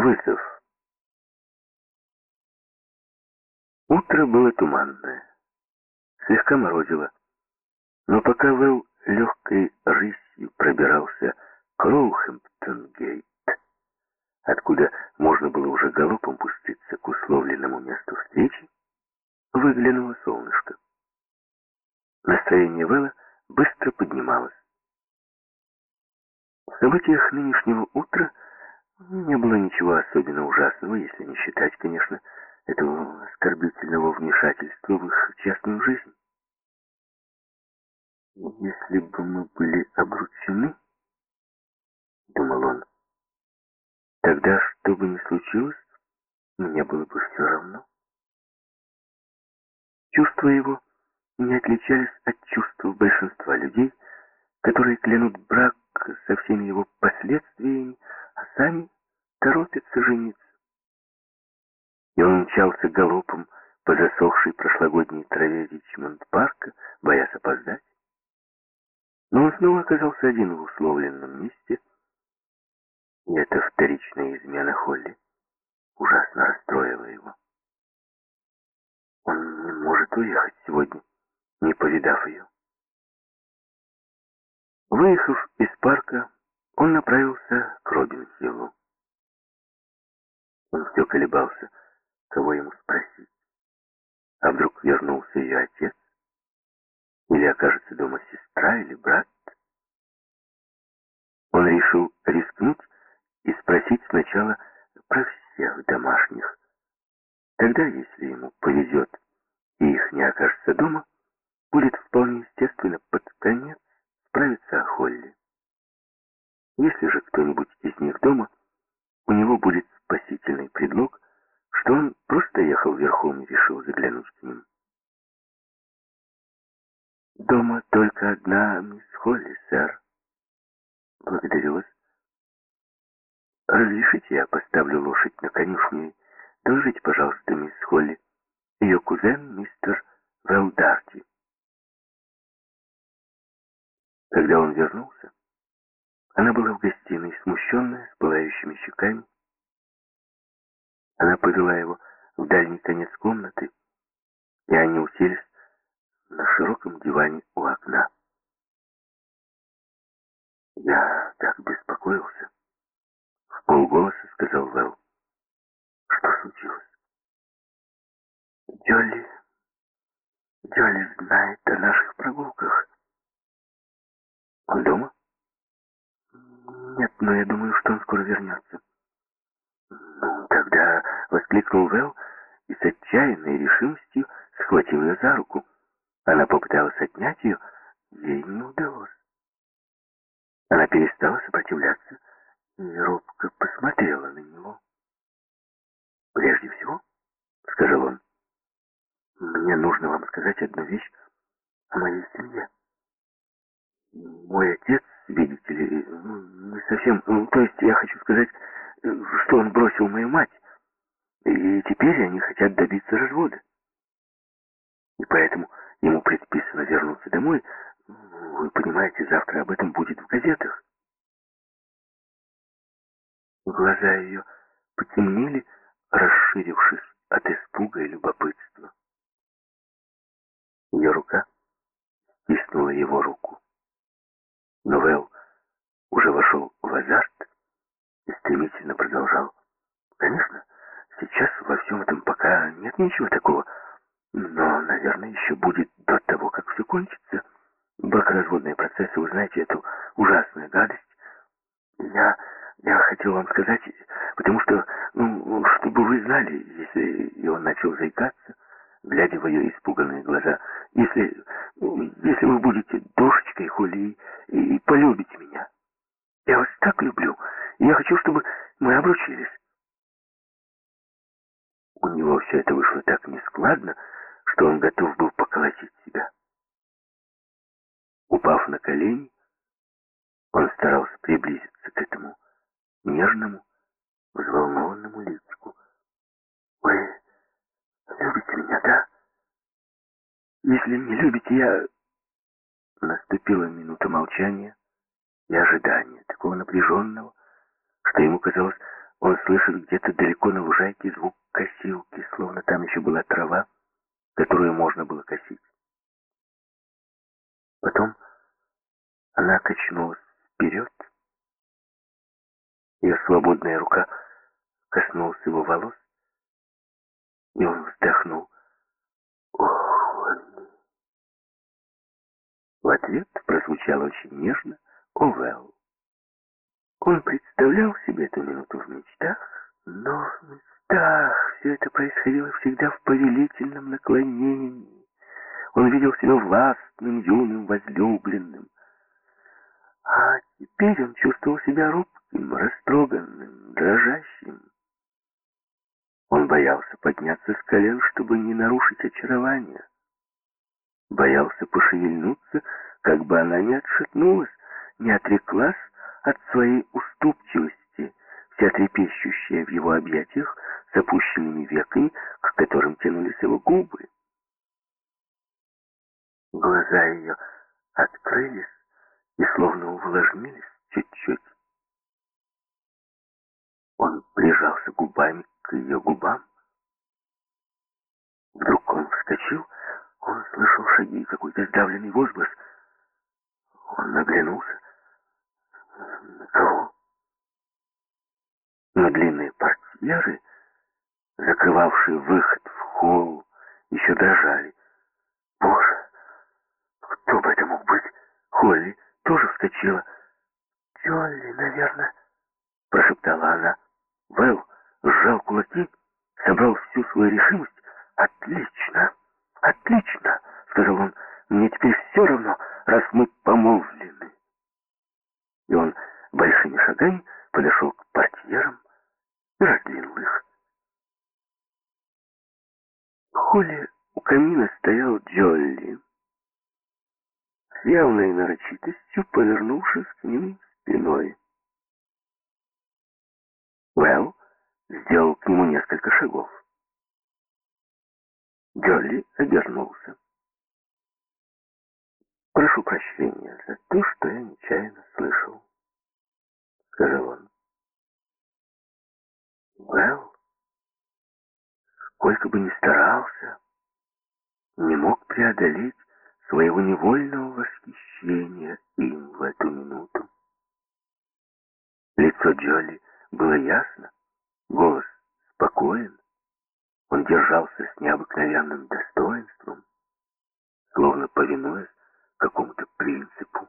Вызов. Утро было туманное. Слегка морозило. Но пока Вэл легкой рысью пробирался к Роухэмптон-гейт, откуда можно было уже галопом пуститься к условленному месту встречи, выглянуло солнышко. Настроение Вэла быстро поднималось. В событиях нынешнего утра не было ничего особенно ужасного, если не считать, конечно, этого оскорбительного вмешательства в их частную жизнь. «Если бы мы были обручены, — думал он, — тогда, что бы ни случилось, мне было бы все равно». Чувства его не отличались от чувств большинства людей, которые клянут брак со всеми его последствиями, а сами торопятся жениться. И он мчался галопом по засохшей прошлогодней траве Ричмонд-парка, боясь опоздать. Но он снова оказался один в условленном месте, и эта вторичная измена Холли ужасно расстроила его. Он не может уехать сегодня, не повидав ее. Выехав из парка, он направился к Робинхиллу. Он все колебался, кого ему спросить. А вдруг вернулся ее отец? Или окажется дома сестра или брат? Он решил рискнуть и спросить сначала про всех домашних. Тогда, если ему повезет и их не окажется дома, будет вполне естественно под конец справиться о Холли. Если же кто-нибудь из них дома, у него будет спасительный предлог, что он просто ехал верхом и решил заглянуть к ним. «Дома только одна мисс Холли, сэр». «Благодарю вас. Разрешите, я поставлю лошадь на конюшню и доложите, пожалуйста, мисс Холли, ее кузен, мистер Велдарти». Когда он вернулся, она была в гостиной, смущенная, с пылающими щеками. Она повела его в дальний конец комнаты, и они уселись на широком диване у окна. «Я так беспокоился», — в полголоса сказал Вэл. «Что случилось?» «Джолли... Джолли знает о наших прогулках». «Он дома?» «Нет, но я думаю, что он скоро вернется». «Ну, тогда...» — воскликнул Вэл и с отчаянной решимостью схватил ее за руку. Она попыталась отнять ее, ей не удалось. Она перестала сопротивляться и робко посмотрела на него. «Прежде всего, — сказал он, — мне нужно вам сказать одну вещь о моей семье. Мой отец, видите ли, ну, не совсем... Ну, то есть я хочу сказать, что он бросил мою мать, и теперь они хотят добиться развода. И поэтому Ему предписано вернуться домой. Вы понимаете, завтра об этом будет в газетах. Глаза ее потемнели, расширившись от испуга и любопытства. Ее рука стиснула его руку. Но Вэл уже вошел в азарт и стремительно продолжал. Конечно, сейчас во всем этом пока нет ничего такого но, наверное, еще будет до того, как все кончится. Бракоразводные процессы, вы знаете, эту ужасную гадость. Я, я хотел вам сказать, потому что, ну, чтобы вы знали, если и он начал заикаться, глядя в ее испуганные глаза, если, если вы будете душечкой Хули и, и полюбите меня. Я вас так люблю, и я хочу, чтобы мы обручились. У него все это вышло так нескладно, что он готов был поколотить себя. Упав на колени, он старался приблизиться к этому нежному, взволнованному личику. «Вы любите меня, да? Если не любите, я...» Наступила минута молчания и ожидания, такого напряженного, что ему казалось, Он слышит где-то далеко на лужайке звук косилки, словно там еще была трава, которую можно было косить. Потом она качнулась вперед. Ее свободная рука коснулась его волос, и он вздохнул. В ответ прозвучало очень нежно «Овелл». Он представлял себе эту минуту в мечтах, но в мечтах все это происходило всегда в повелительном наклонении. Он видел себя властным, юным, возлюбленным. А теперь он чувствовал себя робким, растроганным, дрожащим. Он боялся подняться с колен, чтобы не нарушить очарование. Боялся пошевельнуться, как бы она не отшатнулась, не отреклась от своей уступчивости, вся трепещущая в его объятиях с опущенными веками, к которым тянулись его губы. Глаза ее открылись и словно увлажнились чуть-чуть. Он прижался губами к ее губам. Вдруг он вскочил, он слышал шаги и какой-то сдавленный возглас. Он наглянулся. На кого? Но длинные портьеры, закрывавшие выход в холл, еще дрожали. Боже, кто бы это мог быть? Холли тоже вскочила. «Джолли, наверное», — прошептала она. Вэл сжал кулаки, собрал всю свою решимость. «Отлично! Отлично!» — сказал он. «Мне теперь все равно, раз мы помолвлены». И он большими шагами подошел к портьерам и раздвинул их. В холле у камина стоял Джолли, с явной нарочитостью повернувшись к ним спиной. Уэлл сделал к нему несколько шагов. Джолли обернулся. «Прошу прощения за то, что я нечаянно слышал», — сказал он. Уэлл, сколько бы ни старался, не мог преодолеть своего невольного восхищения им в эту минуту. Лицо Джолли было ясно, голос спокоен. Он держался с необыкновенным достоинством, словно повинуясь какому-то принципу.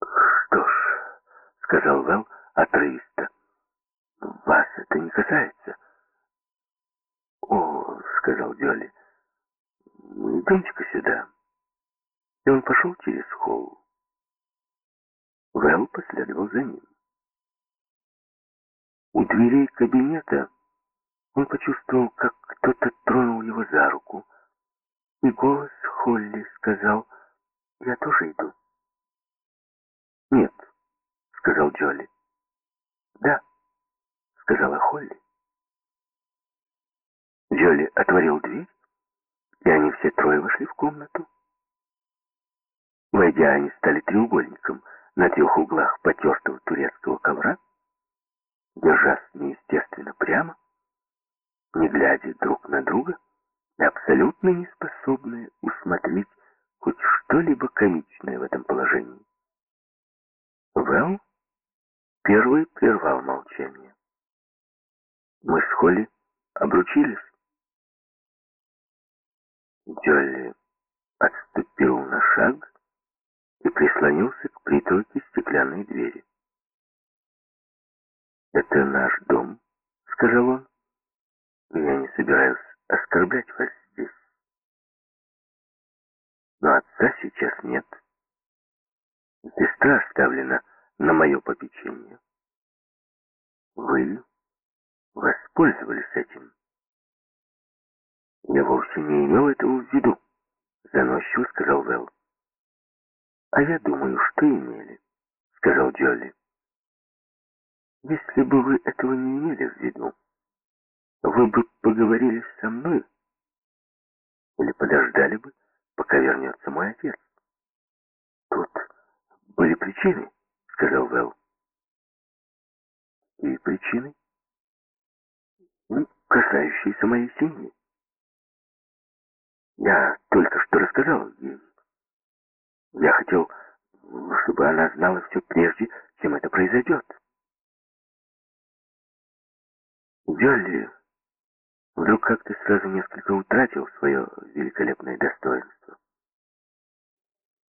«Что ж», — сказал Вэл отрывисто, — «вас это не касается». «О», — сказал Джоли, — «идемте-ка сюда». И он пошел через холл. Вэл последовал за ним. У дверей кабинета он почувствовал, как кто-то тронул его за руку. И голос Холли сказал, «Я тоже иду». «Нет», — сказал Джоли. «Да», — сказала Холли. Джоли отворил дверь, и они все трое вошли в комнату. Войдя, они стали треугольником на трех углах потертого турецкого ковра, держась неестественно прямо, не глядя друг на друга и абсолютно не способные усмотреть хоть что-либо комичное в этом положении. Вэлл первый прервал молчание. Мы с Холли обручились. Джолли отступил на шаг и прислонился к притолке стеклянной двери. «Это наш дом», — сказал он. «Я не собираюсь оскорблять вас здесь. Но отца сейчас нет. Сестра оставлена на мое попечение. Вы воспользовались этим. Я вовсе не имел этого в виду, заносчиво сказал Вэл. А я думаю, что имели, сказал Джолли. Если бы вы этого не имели в виду, вы бы поговорили со мной или подождали бы, пока вернется мой отец. Тут были причины, сказал Вэл. и причиной, касающейся моей семьи. Я только что рассказал ей. Я хотел, чтобы она знала все прежде, чем это произойдет. Джолли вдруг как-то сразу несколько утратил свое великолепное достоинство.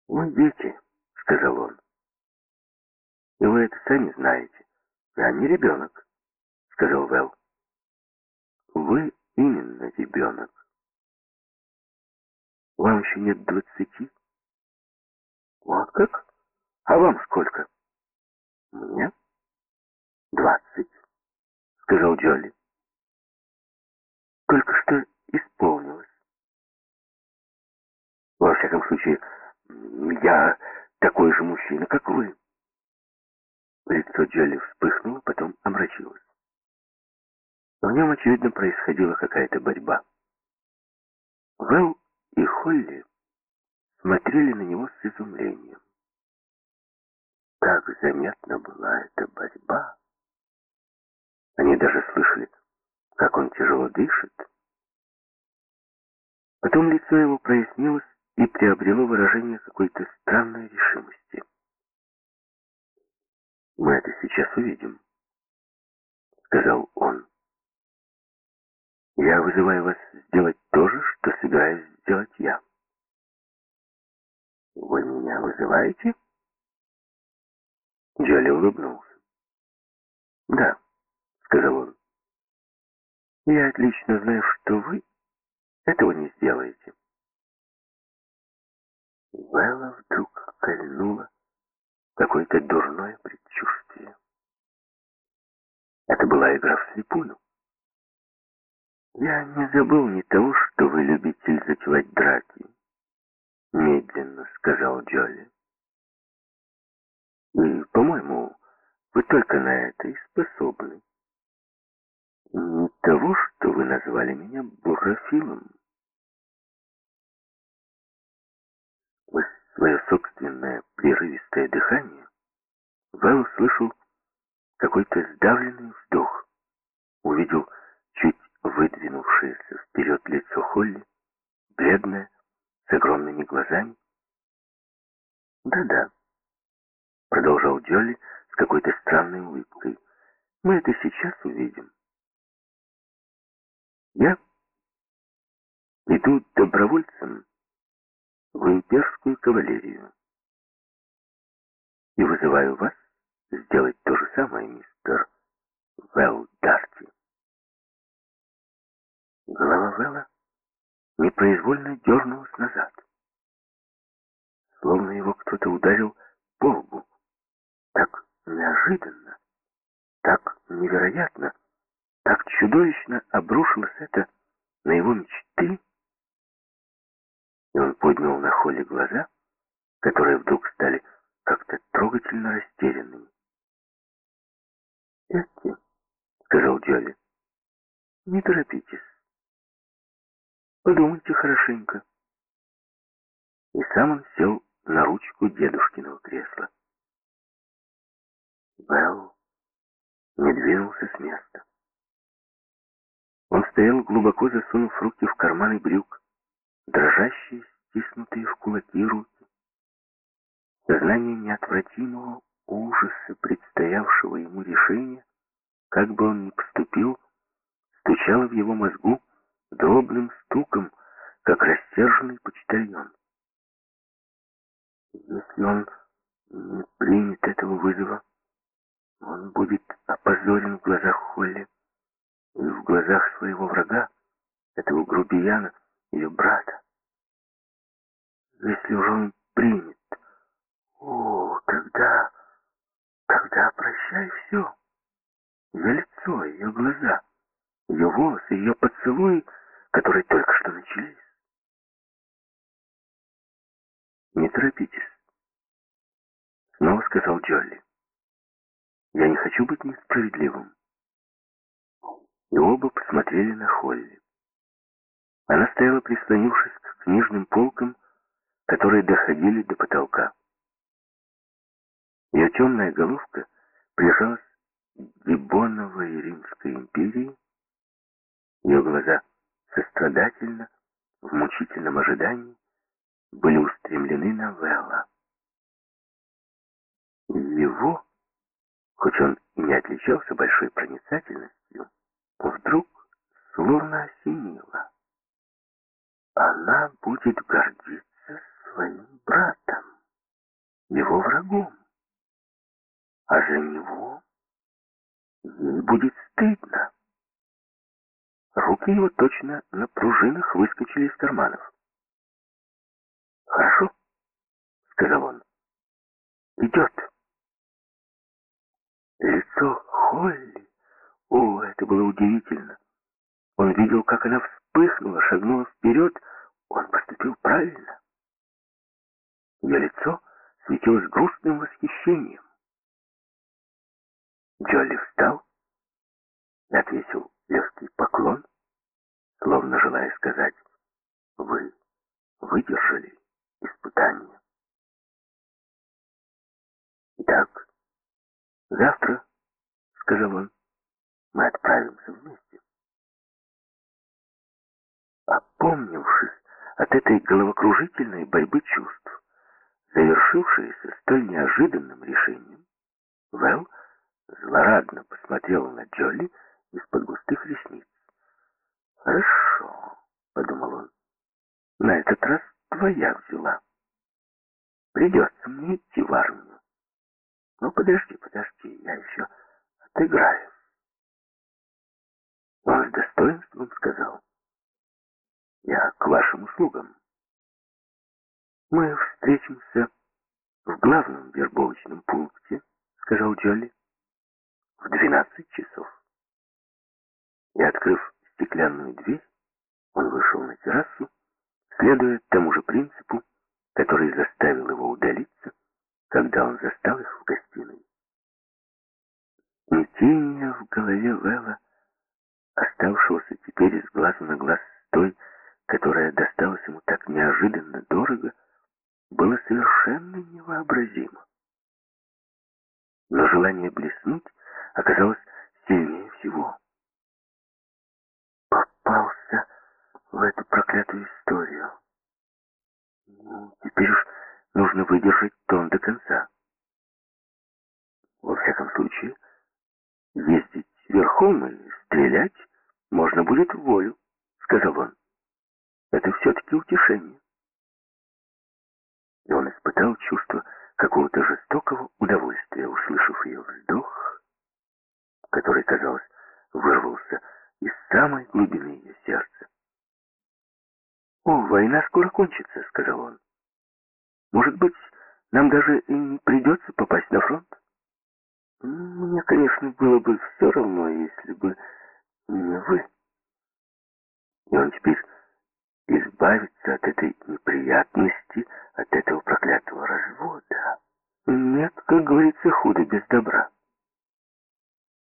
«Вы дети», — сказал он. «И вы это сами знаете. Я не ребенок», — сказал Вэл. «Вы именно ребенок. Вам еще нет двадцати?» «Вот как? А вам сколько?» «Мне?» «Двадцать», — сказал Джолли. «Только что исполнилось». «Во всяком случае, я такой же мужчина, как вы». Лицо Джолли вспыхнуло, потом омрачилось. В нем, очевидно, происходила какая-то борьба. Вэл и Холли смотрели на него с изумлением. Как заметна была эта борьба. Они даже слышали, как он тяжело дышит. Потом лицо его прояснилось и приобрело выражение какой-то странной решимости. «Мы это сейчас увидим», — сказал он. «Я вызываю вас сделать то же, что собираюсь сделать я». «Вы меня вызываете?» Джоли улыбнулся. «Да», — сказал он. «Я отлично знаю, что вы этого не сделаете». Белла вдруг кольнула какое-то дурное предчувствие. Это была игра вслепую. Я не забыл ни того, что вы любитель затевать драки. — медленно сказал Джоли. «И, по-моему, вы только на это и способны. Того, что вы назвали меня бурофилом. Сквозь свое собственное прерывистое дыхание Вэл услышал какой-то сдавленный вздох, увидел чуть выдвинувшееся вперед лицо Холли, бледное, с огромными глазами. «Да-да», — продолжал Джолли с какой-то странной улыбкой, — «мы это сейчас увидим». «Я иду добровольцем в имперскую кавалерию и вызываю вас сделать то же самое, мистер Вэлл Дарти». Голова Вэлла непроизвольно дернулась назад. Словно его кто-то ударил по лбу. Так неожиданно, так невероятно, так чудовищно обрушилось это на его мечты. И он поднял на Холли глаза, которые вдруг стали как-то трогательно растерянными. «Эти», — сказал Джоли, — «не торопитесь. Подумайте хорошенько. И сам он сел на ручку дедушкиного кресла. Белл не двинулся с места. Он стоял, глубоко засунув руки в карманы брюк, дрожащие, стиснутые в кулаки руки. Сознание неотвратимого ужаса, предстоявшего ему решения, как бы он ни поступил, стучало в его мозгу, дробным стуком, как растерженный почтальон. Если он не примет этого вызова, он будет опозорен в глазах Холли и в глазах своего врага, этого грубияна, ее брата. Если уже он примет, о, тогда, тогда прощай все. Ее лицо, ее глаза, ее волосы, ее поцелуи — которые только что начались. «Не торопитесь», — снова сказал Джолли. «Я не хочу быть несправедливым». И оба посмотрели на Холли. Она стояла, прислонившись к книжным полкам, которые доходили до потолка. Ее темная головка прижалась к гибо Римской империи. Ее глаза сострадательно, в мучительном ожидании, были устремлены на Велла. Его, хоть он и не отличался большой проницательностью, словно осенило. Она будет гордиться своим братом, его врагом. А за него ей будет стыдно. Руки его точно на пружинах выскочили из карманов. «Хорошо», — сказал он. «Идет». Лицо Холли, о, это было удивительно. Он видел, как она вспыхнула, шагнула вперед. Он поступил правильно. Ее лицо светилось грустным восхищением. Джолли встал и отвесил легкий поклон, словно желая сказать, «Вы выдержали испытание». «Итак, завтра, — сказал он, — мы отправимся вместе». Опомнившись от этой головокружительной борьбы чувств, завершившейся столь неожиданным решением, Вэл злорадно посмотрел на Джолли из-под густых ресниц. «Хорошо», — подумал он, — «на этот раз твоя взяла. Придется мне идти в армию. Ну, подожди, подожди, я еще отыграю». Он с достоинством сказал, я к вашим услугам. Мы встретимся в главном вербовочном пункте, сказал Джолли, в двенадцать часов. И, открыв стеклянную дверь, он вышел на террасу, следуя тому же принципу, который заставил его удалиться, когда он застал их в гостиной. Смятение в голове Вэлла, оставшегося теперь из глаза на глаз с той, которое досталось ему так неожиданно дорого, было совершенно невообразимо. Но желание блеснуть оказалось сильнее всего. Попался в эту проклятую историю. Ну, теперь уж нужно выдержать тон до конца. Во всяком случае, ездить верхом и стрелять можно будет в волю, сказал он это все-таки утешение. И он испытал чувство какого-то жестокого удовольствия, услышав ее вздох, который, казалось, вырвался из самой глубины ее сердца. «О, война скоро кончится», — сказал он. «Может быть, нам даже и не придется попасть на фронт?» «Мне, конечно, было бы все равно, если бы не вы». И он теперь избавиться от этой неприятности, от этого проклятого развода. Нет, как говорится, худо без добра.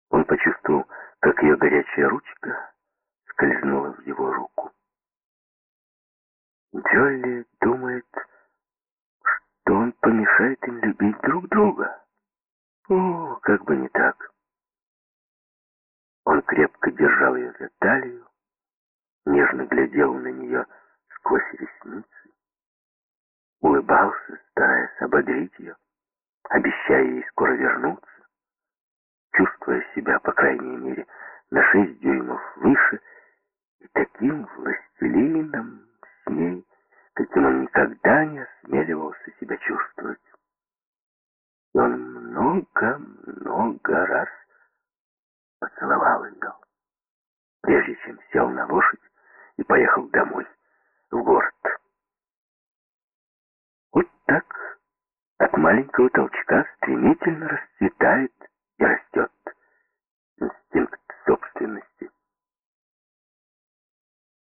Он почувствовал, как ее горячая ручка скользнула в его руку. Джолли думает, что он помешает им любить друг друга. О, как бы не так. Он крепко держал ее за талию, нежно глядел на нее сквозь ресницы, улыбался, стараясь ободрить ее, обещая ей скоро вернуться,